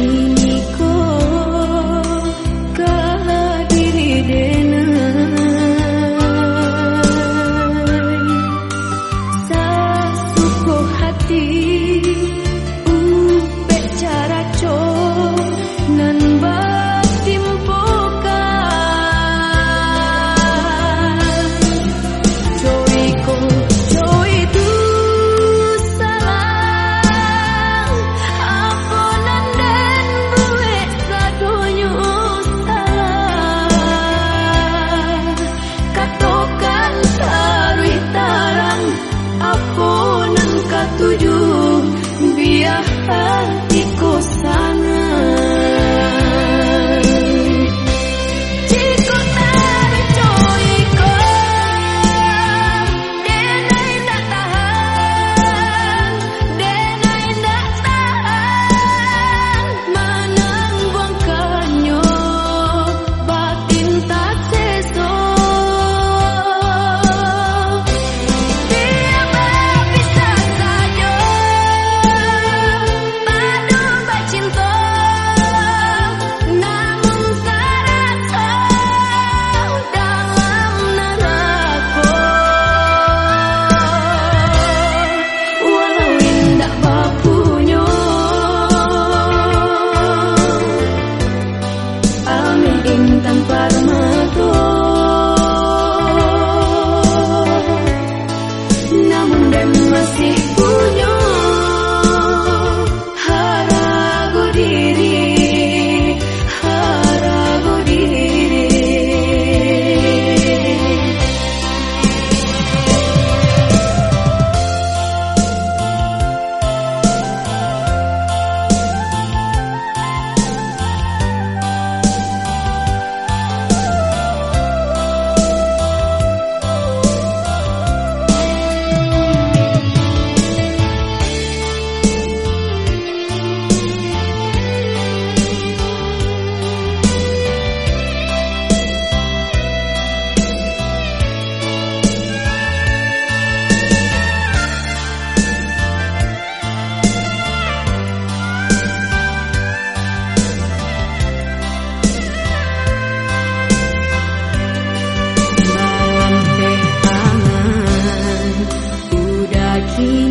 You. masih see